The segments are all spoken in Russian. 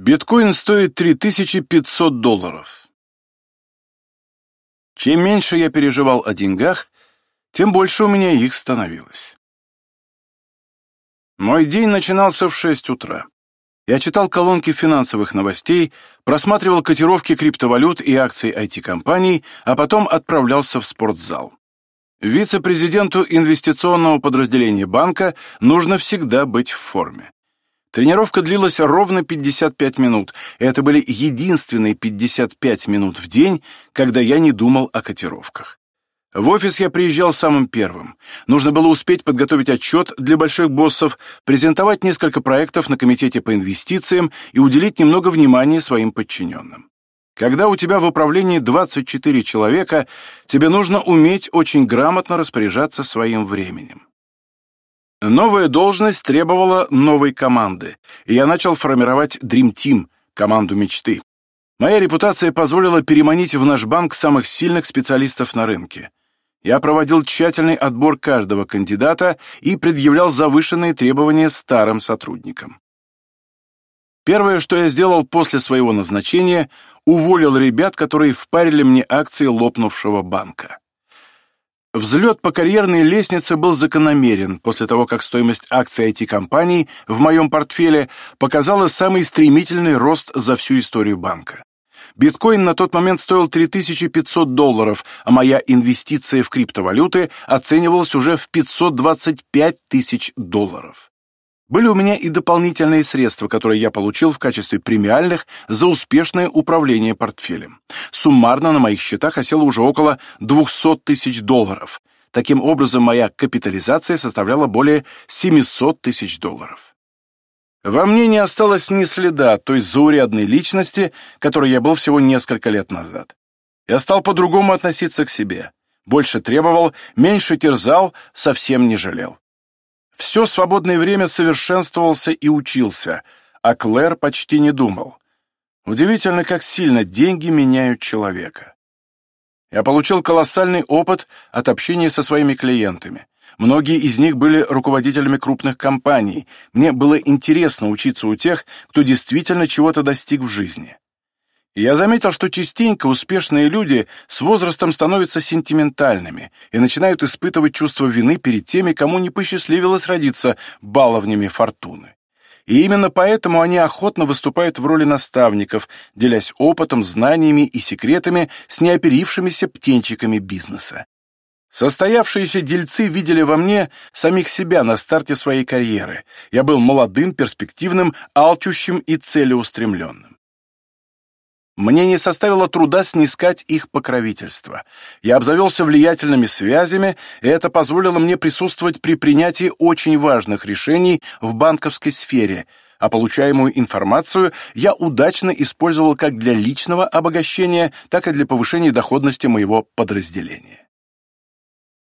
Биткоин стоит 3500 долларов. Чем меньше я переживал о деньгах, тем больше у меня их становилось. Мой день начинался в 6 утра. Я читал колонки финансовых новостей, просматривал котировки криптовалют и акций IT-компаний, а потом отправлялся в спортзал. Вице-президенту инвестиционного подразделения банка нужно всегда быть в форме. Тренировка длилась ровно 55 минут, и это были единственные 55 минут в день, когда я не думал о котировках. В офис я приезжал самым первым. Нужно было успеть подготовить отчет для больших боссов, презентовать несколько проектов на комитете по инвестициям и уделить немного внимания своим подчиненным. Когда у тебя в управлении 24 человека, тебе нужно уметь очень грамотно распоряжаться своим временем. Новая должность требовала новой команды, и я начал формировать Dream Team, команду мечты. Моя репутация позволила переманить в наш банк самых сильных специалистов на рынке. Я проводил тщательный отбор каждого кандидата и предъявлял завышенные требования старым сотрудникам. Первое, что я сделал после своего назначения, уволил ребят, которые впарили мне акции лопнувшего банка. Взлет по карьерной лестнице был закономерен после того, как стоимость акций IT-компаний в моем портфеле показала самый стремительный рост за всю историю банка. Биткоин на тот момент стоил 3500 долларов, а моя инвестиция в криптовалюты оценивалась уже в 525 тысяч долларов. Были у меня и дополнительные средства, которые я получил в качестве премиальных за успешное управление портфелем. Суммарно на моих счетах осело уже около 200 тысяч долларов. Таким образом, моя капитализация составляла более 700 тысяч долларов. Во мне не осталось ни следа той заурядной личности, которой я был всего несколько лет назад. Я стал по-другому относиться к себе. Больше требовал, меньше терзал, совсем не жалел. Все свободное время совершенствовался и учился, а Клэр почти не думал. Удивительно, как сильно деньги меняют человека. Я получил колоссальный опыт от общения со своими клиентами. Многие из них были руководителями крупных компаний. Мне было интересно учиться у тех, кто действительно чего-то достиг в жизни я заметил, что частенько успешные люди с возрастом становятся сентиментальными и начинают испытывать чувство вины перед теми, кому не посчастливилось родиться баловнями фортуны. И именно поэтому они охотно выступают в роли наставников, делясь опытом, знаниями и секретами с неоперившимися птенчиками бизнеса. Состоявшиеся дельцы видели во мне самих себя на старте своей карьеры. Я был молодым, перспективным, алчущим и целеустремленным. Мне не составило труда снискать их покровительство. Я обзавелся влиятельными связями, и это позволило мне присутствовать при принятии очень важных решений в банковской сфере, а получаемую информацию я удачно использовал как для личного обогащения, так и для повышения доходности моего подразделения.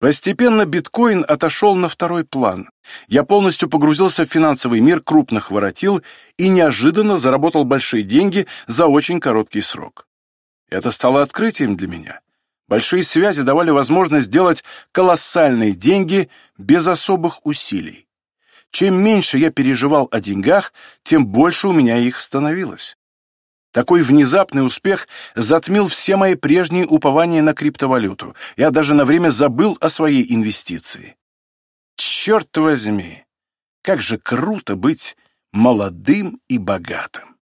Постепенно биткоин отошел на второй план. Я полностью погрузился в финансовый мир крупных воротил и неожиданно заработал большие деньги за очень короткий срок. Это стало открытием для меня. Большие связи давали возможность сделать колоссальные деньги без особых усилий. Чем меньше я переживал о деньгах, тем больше у меня их становилось. Такой внезапный успех затмил все мои прежние упования на криптовалюту. Я даже на время забыл о своей инвестиции. Черт возьми, как же круто быть молодым и богатым!